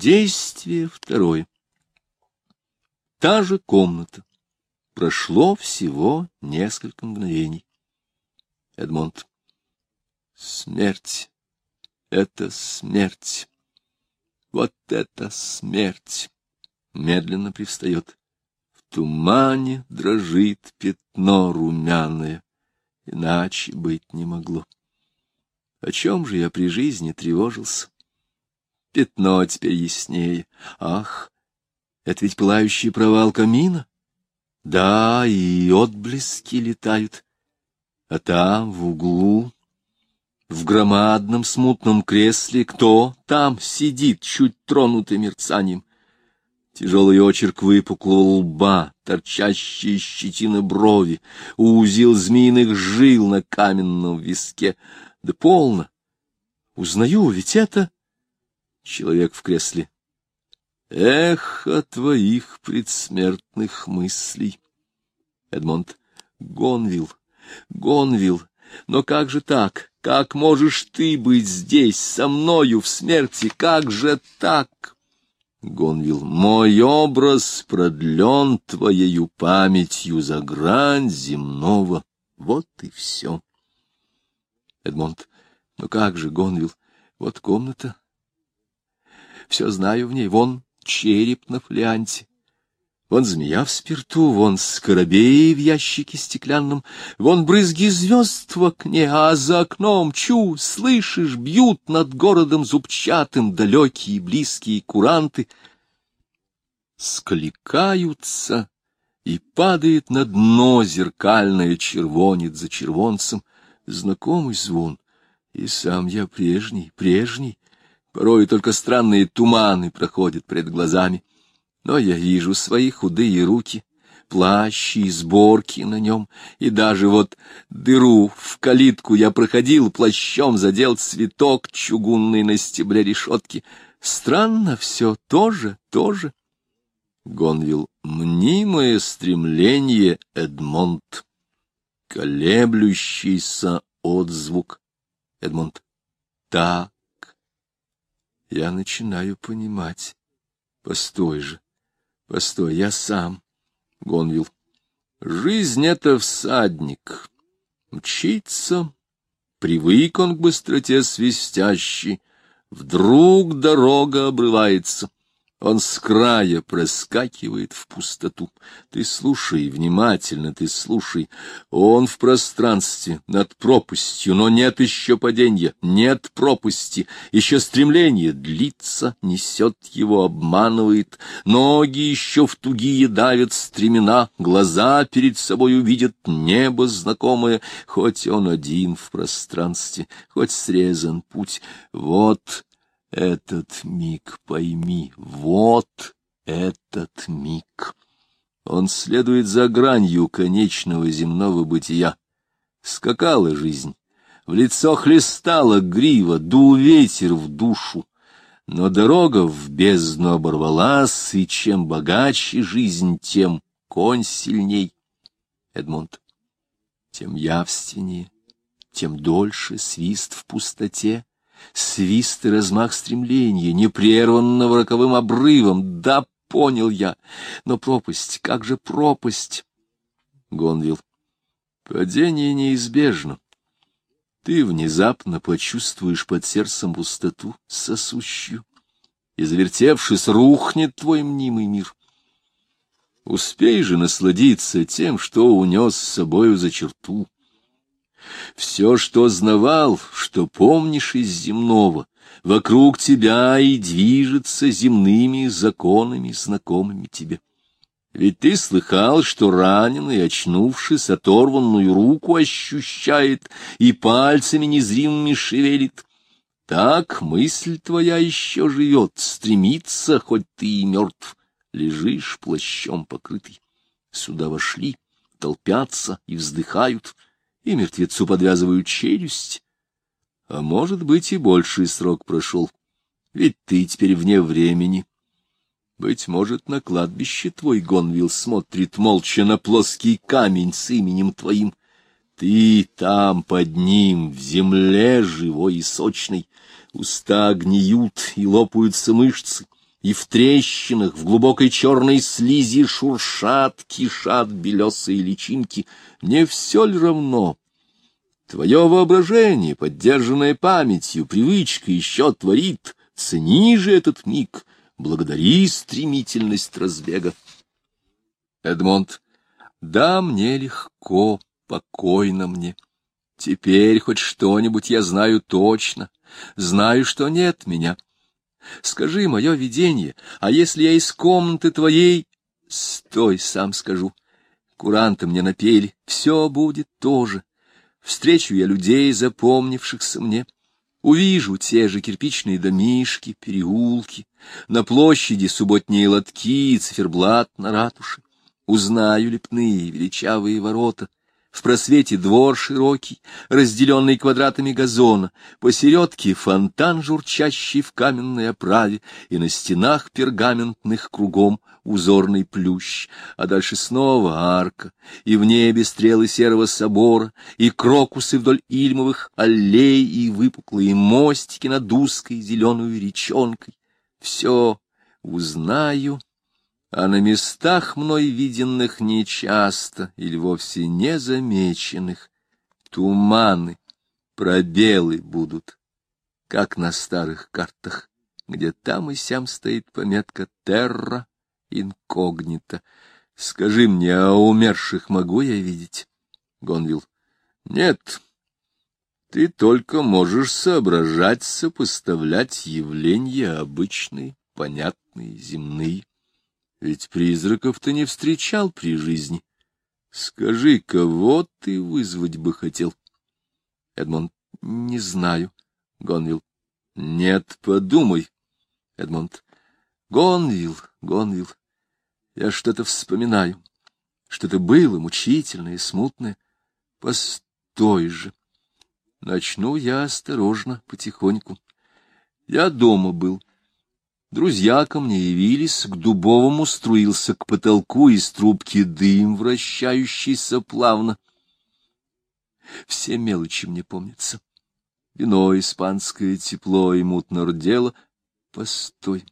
Действие второе. Та же комната. Прошло всего несколько мгновений. Эдмонд. Смерть. Это смерть. Вот это смерть. Медленно привстает. В тумане дрожит пятно румяное. Иначе быть не могло. О чем же я при жизни тревожился? Пятно теперь яснее. Ах, это ведь пылающий провал камина? Да, и отблески летают. А там, в углу, в громадном смутном кресле, кто там сидит, чуть тронутый мерцанием? Тяжелый очерк выпуклого лба, торчащие щетины брови, узел змеиных жил на каменном виске. Да полно! Узнаю, ведь это человек в кресле. Эхо твоих предсмертных мыслей. Эдмонд Гонвилл, Гонвилл, но как же так? Как можешь ты быть здесь со мною в смерти? Как же так? Гонвилл, мой образ продлен твоею памятью за грань земного. Вот и все. Эдмонд, ну как же, Гонвилл, вот комната. Все знаю в ней, вон череп на флянте. Вон змея в спирту, вон скоробей в ящике стеклянном, вон брызги звезд в окне, а за окном, чу, слышишь, бьют над городом зубчатым далекие и близкие куранты. Скликаются, и падает на дно зеркальное червонец за червонцем, знакомый звон, и сам я прежний, прежний, Порой только странные туманы проходят пред глазами. Но я вижу свои худые руки, плащи и сборки на нем, и даже вот дыру в калитку я проходил плащом, задел цветок чугунный на стебле решетки. Странно все, тоже, тоже. Гонвилл, мнимое стремление, Эдмонд, колеблющийся отзвук. Эдмонд, так я начинаю понимать. Постой же, постой, я сам. Гонвилл. Жизнь — это всадник. Мчится, привык он к быстроте свистящей. Вдруг дорога обрывается. Он с края проскакивает в пустоту. Ты слушай, внимательно ты слушай. Он в пространстве, над пропастью, но нет еще падения, нет пропасти. Еще стремление длится, несет его, обманывает. Ноги еще в тугие давят стремена, глаза перед собой увидят небо знакомое, хоть он один в пространстве, хоть срезан путь. Вот этот миг пойми, вот этот миг. Он следует за гранью конечного земного бытия. Скакала жизнь, в лицо хлестала грива, дул ветер в душу. Но дорога в бездну оборвалась, и чем богаче жизнь, тем конь сильней. Эдмунд, тем явственнее, тем дольше свист в пустоте, свист и размах стремления, непрерванного роковым обрывом. Да, понял я, но пропасть, как же пропасть? Гонвилл. Падение неизбежно. Ты внезапно почувствуешь под сердцем пустоту сосущую, и, завертевшись, рухнет твой мнимый мир. Успей же насладиться тем, что унес с собою за черту. Все, что знавал, что помнишь из земного, вокруг тебя и движется земными законами, знакомыми тебе. Ведь ты слыхал, что раненый, очнувшись, оторванную руку ощущает и пальцами незримыми шевелит. Так мысль твоя еще живет, стремится, хоть ты и мертв, лежишь плащом покрытый. Сюда вошли, толпятся и вздыхают — и мертвецу подвязывают челюсть. А может быть, и больший срок прошел, ведь ты теперь вне времени. Быть может, на кладбище твой Гонвилл смотрит молча на плоский камень с именем твоим. Ты там под ним, в земле живой и сочной, уста гниют и лопаются мышцы, и в трещинах, в глубокой черной слизи шуршат, кишат белесые личинки. Не все ли равно? Твое воображение, поддержанное памятью, привычка еще творит. Цени же этот миг, благодари стремительность разбега. Эдмонд. Да, мне легко, покойно мне. Теперь хоть что-нибудь я знаю точно, знаю, что нет меня. Скажи мое видение, а если я из комнаты твоей... Стой, сам скажу. Куранты мне напели, все будет тоже. Встречу я людей, запомнившихся мне. Увижу те же кирпичные домишки, переулки, на площади субботние лотки и циферблат на ратуше. Узнаю лепные величавые ворота — в просвете двор широкий, разделенный квадратами газона, посередке фонтан, журчащий в каменной оправе, и на стенах пергаментных кругом узорный плющ, а дальше снова арка, и в небе стрелы серого собора, и крокусы вдоль ильмовых аллей, и выпуклые мостики над узкой зеленой речонкой. Все узнаю а на местах мной виденных нечасто или вовсе незамеченных туманы, пробелы будут, как на старых картах, где там и сям стоит пометка «Терра инкогнита». Скажи мне, а умерших могу я видеть? Гонвилл. Нет. Ты только можешь соображать, сопоставлять явления обычные, понятные, земные. Ведь призраков ты не встречал при жизни. Скажи, кого ты вызвать бы хотел? Эдмонд. Не знаю. Гонвилл. Нет, подумай. Эдмонд. Гонвилл, Гонвилл. Я что-то вспоминаю. Что-то было мучительное и смутное. Постой же. Начну я осторожно, потихоньку. Я дома был. Друзья ко мне явились, к дубовому струился к потолку из трубки дым, вращающийся плавно. Все мелочи мне помнятся. Вино испанское, тепло и мутно рдело. Постой.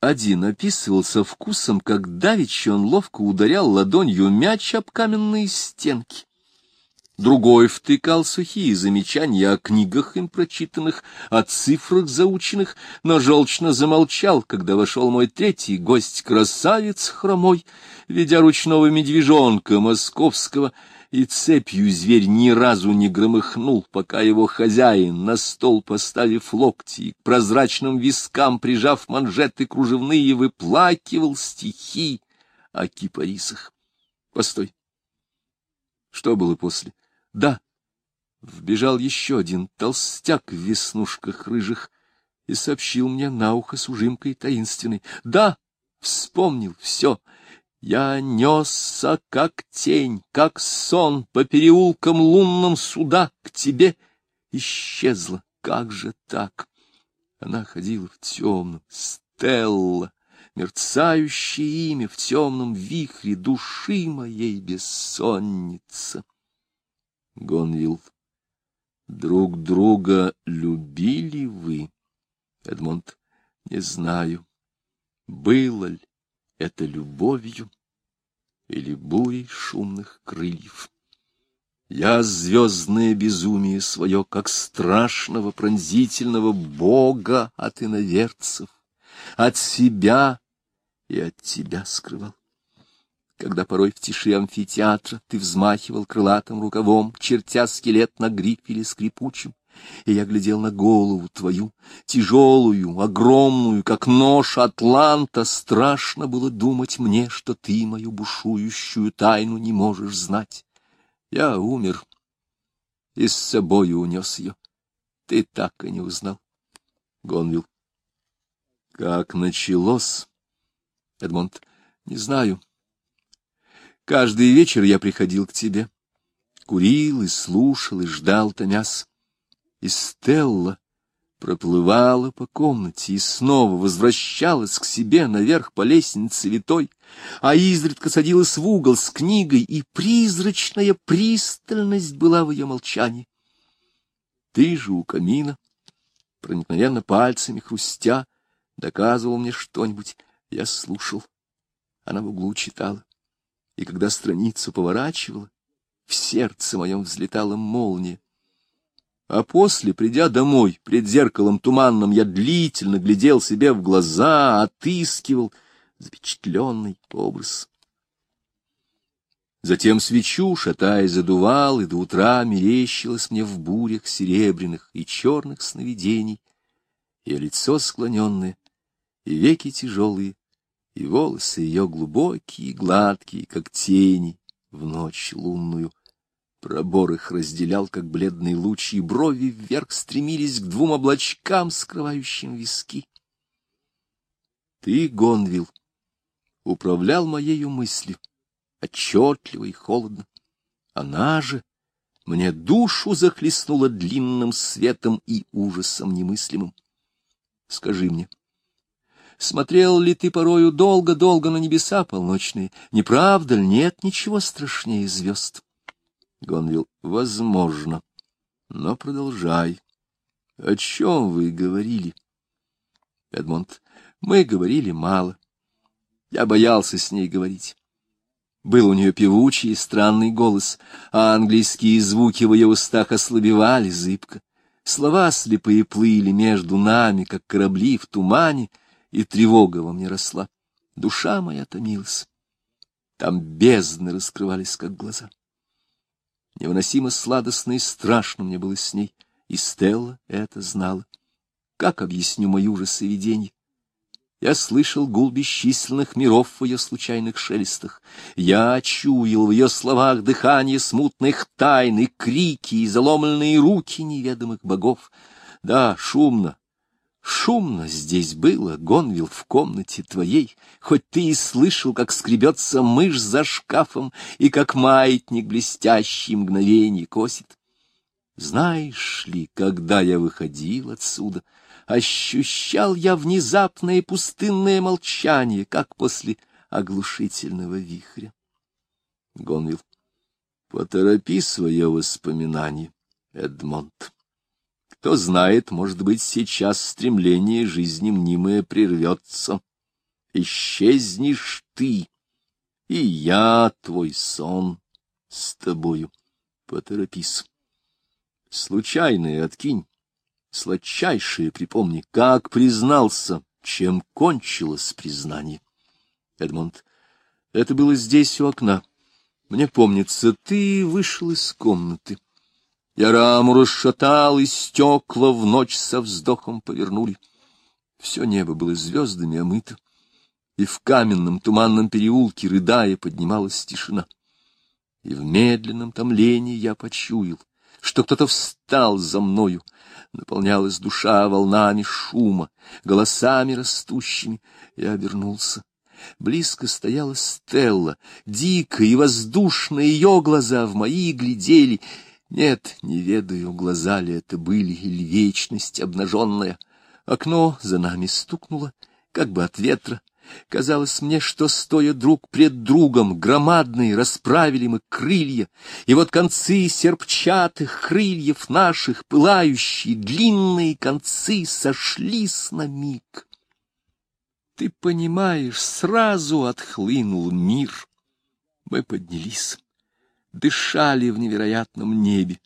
Один описывался вкусом, как давеча он ловко ударял ладонью мяч об каменные стенки. Другой втыкал сухие замечания о книгах им прочитанных, о цифрах заученных, но желчно замолчал, когда вошел мой третий гость, красавец хромой, ведя ручного медвежонка московского, и цепью зверь ни разу не громыхнул, пока его хозяин, на стол поставив локти и к прозрачным вискам прижав манжеты кружевные, выплакивал стихи о кипарисах. Постой. Что было после? Да, вбежал еще один толстяк в веснушках рыжих и сообщил мне на ухо с ужимкой таинственной. Да, вспомнил все. Я несся, как тень, как сон, по переулкам лунным суда к тебе. Исчезла, как же так? Она ходила в темном, Стелла, мерцающее имя в темном вихре души моей бессонница. Гонвилл. Друг друга любили вы? Эдмонд. Не знаю. Было ли это любовью или бурей шумных крыльев? Я звездное безумие свое, как страшного пронзительного бога от иноверцев, от себя и от тебя скрывал когда порой в тиши амфитеатра ты взмахивал крылатым рукавом, чертя скелет на грифеле скрипучем, и я глядел на голову твою, тяжелую, огромную, как нож Атланта, страшно было думать мне, что ты мою бушующую тайну не можешь знать. Я умер и с собою унес ее. Ты так и не узнал. Гонвилл. Как началось? Эдмонд. Не знаю. Каждый вечер я приходил к тебе, курил и слушал, и ждал томяс. И Стелла проплывала по комнате и снова возвращалась к себе наверх по лестнице витой, а изредка садилась в угол с книгой, и призрачная пристальность была в ее молчании. Ты же у камина, проникновенно пальцами хрустя, доказывал мне что-нибудь, я слушал. Она в углу читала. И когда страницу поворачивала, в сердце моем взлетала молния. А после, придя домой, пред зеркалом туманным, я длительно глядел себе в глаза, отыскивал запечатленный образ. Затем свечу, шатая, задувал, и до утра мерещилось мне в бурях серебряных и черных сновидений, и лицо склоненное, и веки тяжелые, и волосы ее глубокие гладкие, как тени в ночь лунную. Пробор их разделял, как бледный луч, и брови вверх стремились к двум облачкам, скрывающим виски. Ты, Гонвил, управлял моею мыслью, отчетливо и холодно. Она же мне душу захлестнула длинным светом и ужасом немыслимым. Скажи мне, смотрел ли ты порою долго-долго на небеса полночные? Не правда ли нет ничего страшнее звезд? Гонвилл, возможно. Но продолжай. О чем вы говорили? Эдмонд, мы говорили мало. Я боялся с ней говорить. Был у нее певучий и странный голос, а английские звуки в ее устах ослабевали зыбко. Слова слепые плыли между нами, как корабли в тумане, и тревога во мне росла. Душа моя томилась. Там бездны раскрывались, как глаза. Невыносимо сладостно и страшно мне было с ней, и Стелла это знала. Как объясню мой ужас и виденье? Я слышал гул бесчисленных миров в ее случайных шелестах. Я чуял в ее словах дыхание смутных тайн и крики, и заломленные руки неведомых богов. Да, шумно, Шумно здесь было, Гонвил, в комнате твоей, хоть ты и слышал, как скребется мышь за шкафом и как маятник блестящий мгновенье косит. Знаешь ли, когда я выходил отсюда, ощущал я внезапное пустынное молчание, как после оглушительного вихря. Гонвил, поторопи свое воспоминание, Эдмонд. Кто знает, может быть, сейчас стремление жизни мнимое прервется. Исчезнешь ты, и я, твой сон, с тобою. Поторопись. Случайное откинь, сладчайшее припомни, как признался, чем кончилось признание. Эдмонд, это было здесь у окна. Мне помнится, ты вышел из комнаты. Я раму расшатал, и стекла в ночь со вздохом повернули. Все небо было звездами омыто, и в каменном туманном переулке, рыдая, поднималась тишина. И в медленном томлении я почуял, что кто-то встал за мною. Наполнялась душа волнами шума, голосами растущими. Я обернулся. Близко стояла Стелла, дико и воздушно ее глаза в мои глядели — нет, не ведаю, глаза ли это были или вечность обнаженная. Окно за нами стукнуло, как бы от ветра. Казалось мне, что, стоя друг пред другом, громадные расправили мы крылья, и вот концы серпчатых крыльев наших, пылающие, длинные концы, сошлись на миг. Ты понимаешь, сразу отхлынул мир. Мы поднялись дышали в невероятном небе.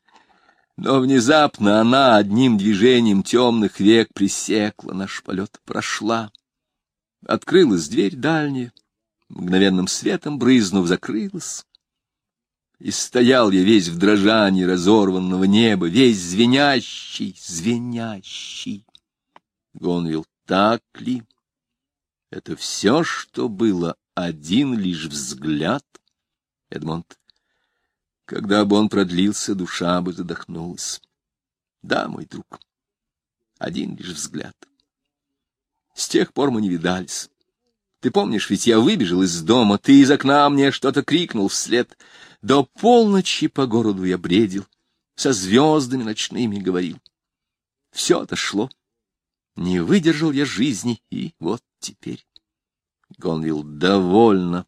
Но внезапно она одним движением темных век пресекла наш полет, прошла. Открылась дверь дальняя, мгновенным светом брызнув, закрылась. И стоял я весь в дрожании разорванного неба, весь звенящий, звенящий. Гонвил, так ли? Это все, что было, один лишь взгляд? Эдмонд, когда бы он продлился, душа бы задохнулась. Да, мой друг, один лишь взгляд. С тех пор мы не видались. Ты помнишь, ведь я выбежал из дома, ты из окна мне что-то крикнул вслед. До полночи по городу я бредил, со звездами ночными говорил. Все отошло. Не выдержал я жизни, и вот теперь. Гонвилл довольно.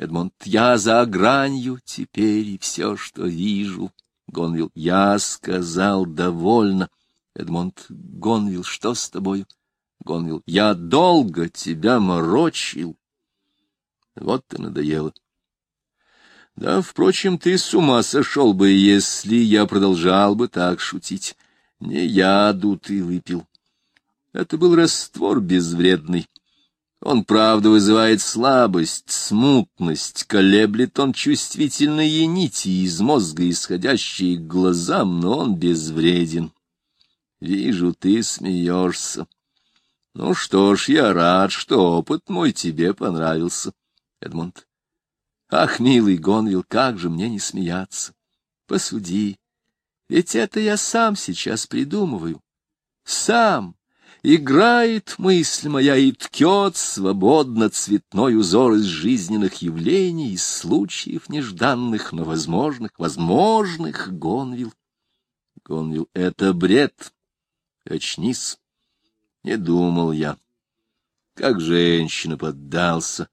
Эдмонд, я за гранью теперь, и все, что вижу. Гонвилл, я сказал довольно. Эдмонд, Гонвилл, что с тобою? Гонвилл. Я долго тебя морочил. Вот и надоело. Да, впрочем, ты с ума сошел бы, если я продолжал бы так шутить. Не яду ты выпил. Это был раствор безвредный. Он, правда, вызывает слабость, смутность, колеблет он чувствительные нити из мозга, исходящие к глазам, но он безвреден. Вижу, ты смеешься. Ну что ж, я рад, что опыт мой тебе понравился, Эдмонд. Ах, милый Гонвилл, как же мне не смеяться. Посуди, ведь это я сам сейчас придумываю. Сам играет мысль моя и ткет свободно цветной узор из жизненных явлений, из случаев нежданных, но возможных, возможных, Гонвилл. Гонвилл — это бред. Очнись. Не думал я. Как женщина поддался.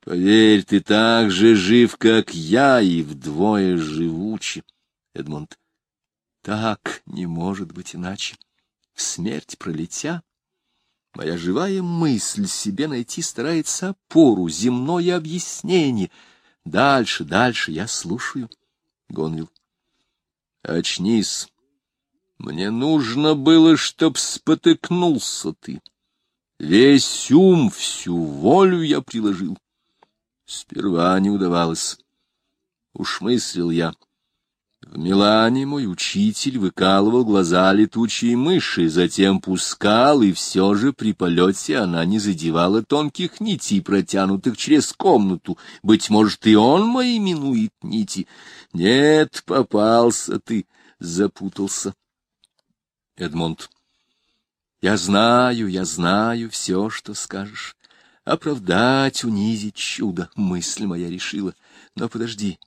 Поверь, ты так же жив, как я, и вдвое живучи. Эдмонд. Так не может быть иначе смерть пролетя, моя живая мысль себе найти старается опору, земное объяснение. Дальше, дальше я слушаю. Гонвилл. Очнись. Мне нужно было, чтоб спотыкнулся ты. Весь ум, всю волю я приложил. Сперва не удавалось. Уж мыслил я, в Милане мой учитель выкалывал глаза летучей мыши, затем пускал, и все же при полете она не задевала тонких нитей, протянутых через комнату. Быть может, и он мои минует нити. Нет, попался ты, запутался. Эдмонд. Я знаю, я знаю все, что скажешь. Оправдать, унизить чудо, мысль моя решила. Но подожди,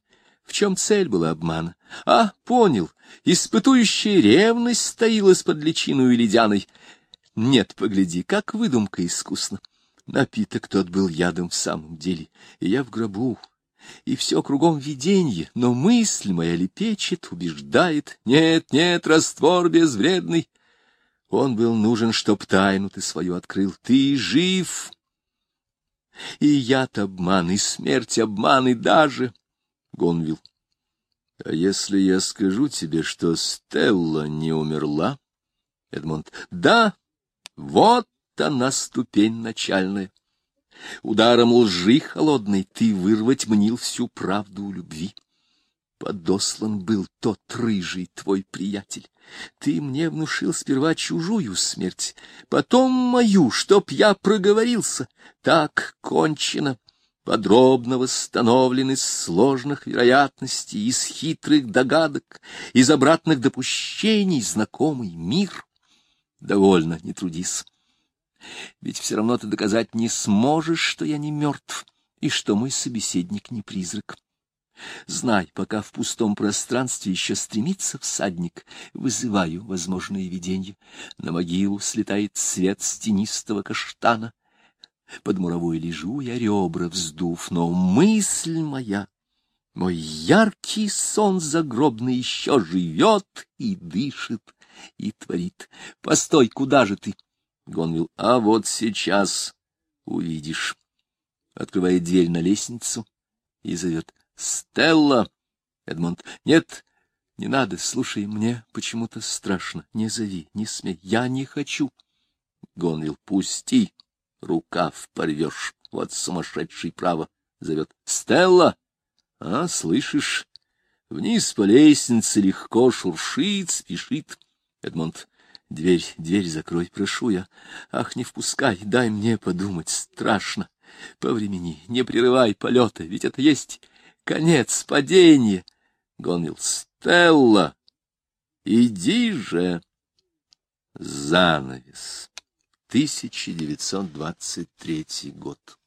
в чем цель была обмана? А, понял, испытующая ревность стоилась под личиной ледяной. Нет, погляди, как выдумка искусна. Напиток тот был ядом в самом деле, и я в гробу, и все кругом виденье, но мысль моя лепечет, убеждает. Нет, нет, раствор безвредный. Он был нужен, чтоб тайну ты свою открыл. Ты жив. И яд обман, и смерть обман, и даже Гонвилл. — А если я скажу тебе, что Стелла не умерла? Эдмонд. — Да, вот она ступень начальная. Ударом лжи холодной ты вырвать мнил всю правду у любви. Подослан был тот рыжий твой приятель. Ты мне внушил сперва чужую смерть, потом мою, чтоб я проговорился. Так кончено подробно восстановлен из сложных вероятностей, из хитрых догадок, из обратных допущений знакомый мир. Довольно, не трудись. Ведь все равно ты доказать не сможешь, что я не мертв, и что мой собеседник не призрак. Знай, пока в пустом пространстве еще стремится всадник, вызываю возможные видения. На могилу слетает свет стенистого каштана, под муровой лежу я ребра вздув, но мысль моя, мой яркий сон загробный еще живет и дышит, и творит. Постой, куда же ты? Гонвил, а вот сейчас увидишь. Открывает дверь на лестницу и зовет. Стелла! Эдмонд, нет, не надо, слушай, мне почему-то страшно. Не зови, не смей, я не хочу. Гонвил, пусти рукав порвешь. Вот сумасшедший право зовет. Стелла! А, слышишь? Вниз по лестнице легко шуршит, спешит. Эдмонд, дверь, дверь закрой, прошу я. Ах, не впускай, дай мне подумать, страшно. По времени, не прерывай полета, ведь это есть конец, падения. Гонвилл, Стелла, иди же. Занавес. 1923 год.